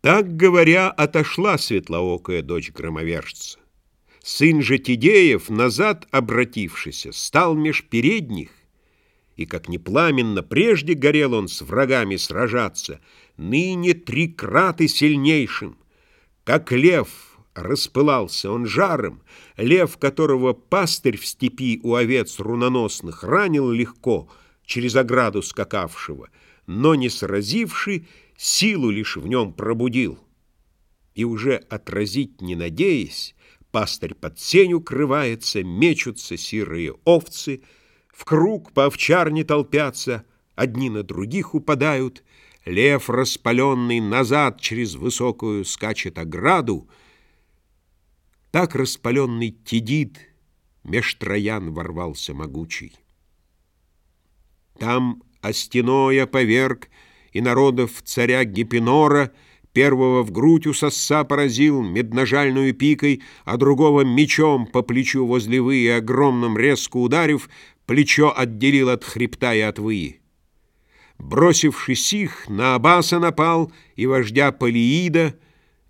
Так говоря, отошла светлоокая дочь громовержца. Сын же Тидеев, назад обратившийся, стал меж передних, и, как не пламенно прежде горел он с врагами сражаться, ныне три краты сильнейшим, как лев распылался он жаром, лев, которого пастырь в степи у овец руноносных ранил легко, через ограду скакавшего, но, не сразивший, силу лишь в нем пробудил. И уже отразить не надеясь, пастырь под сень укрывается, мечутся сирые овцы, в круг по овчарне толпятся, одни на других упадают, лев, распаленный назад через высокую скачет ограду, так распаленный Тедит меж троян ворвался могучий. Там Остиноя поверг и народов царя Гипинора, первого в грудь у сосса поразил медножальную пикой, а другого мечом по плечу возле выи, огромным резко ударив, плечо отделил от хребта и от выи. Бросившись их, на Абаса напал и вождя Полиида,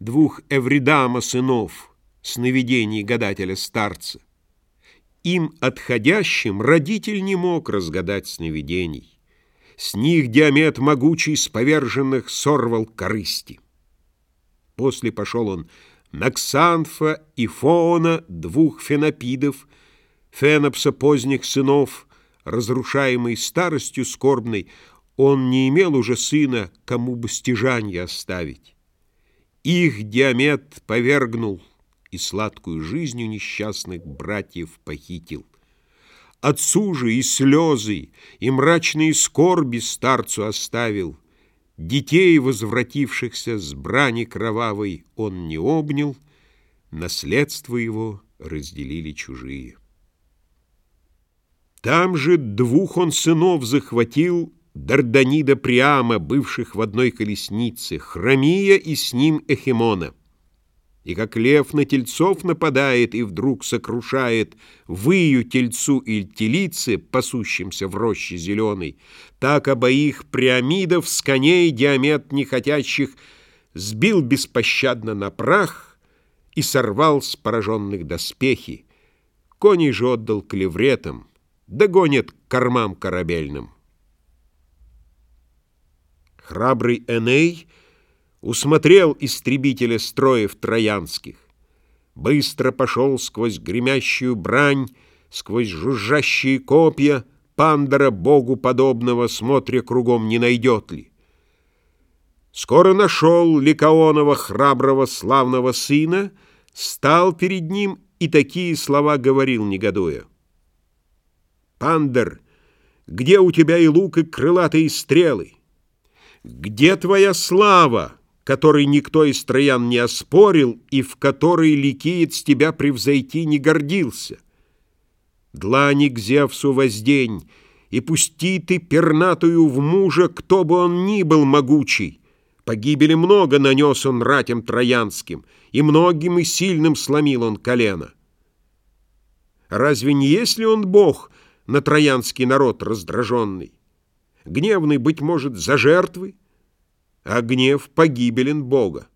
двух Эвридама сынов, сновидений гадателя-старца. Им отходящим родитель не мог разгадать сновидений. С них Диамет могучий с поверженных сорвал корысти. После пошел он на Ксанфа и Фоона, двух фенопидов, Фенопса поздних сынов, разрушаемый старостью скорбной, он не имел уже сына, кому бы стяжанье оставить. Их Диамет повергнул и сладкую жизнью несчастных братьев похитил. Отцу же и слезы, и мрачные скорби старцу оставил. Детей, возвратившихся с брани кровавой, он не обнял, наследство его разделили чужие. Там же двух он сынов захватил, Дарданида Приама, бывших в одной колеснице, Хромия и с ним Эхимона. И как лев на тельцов нападает и вдруг сокрушает выю тельцу и телице, пасущимся в роще зеленой, так обоих приамидов с коней диамет нехотящих сбил беспощадно на прах и сорвал с пораженных доспехи. Коней же отдал клевретам, догонит кормам корабельным. Храбрый Эней — Усмотрел истребителя строев троянских. Быстро пошел сквозь гремящую брань, Сквозь жужжащие копья, Пандора, богу подобного, Смотря кругом, не найдет ли. Скоро нашел Ликаонова храброго славного сына, Стал перед ним и такие слова говорил, негодуя. «Пандер, где у тебя и лук, и крылатые стрелы? Где твоя слава?» Который никто из троян не оспорил и в который ликиец тебя превзойти не гордился. Длани к Зевсу воздень, и пусти ты пернатую в мужа, кто бы он ни был могучий. Погибели много нанес он ратям троянским, и многим и сильным сломил он колено. Разве не есть ли он бог на троянский народ раздраженный? Гневный, быть может, за жертвы? А гнев погибелен Бога.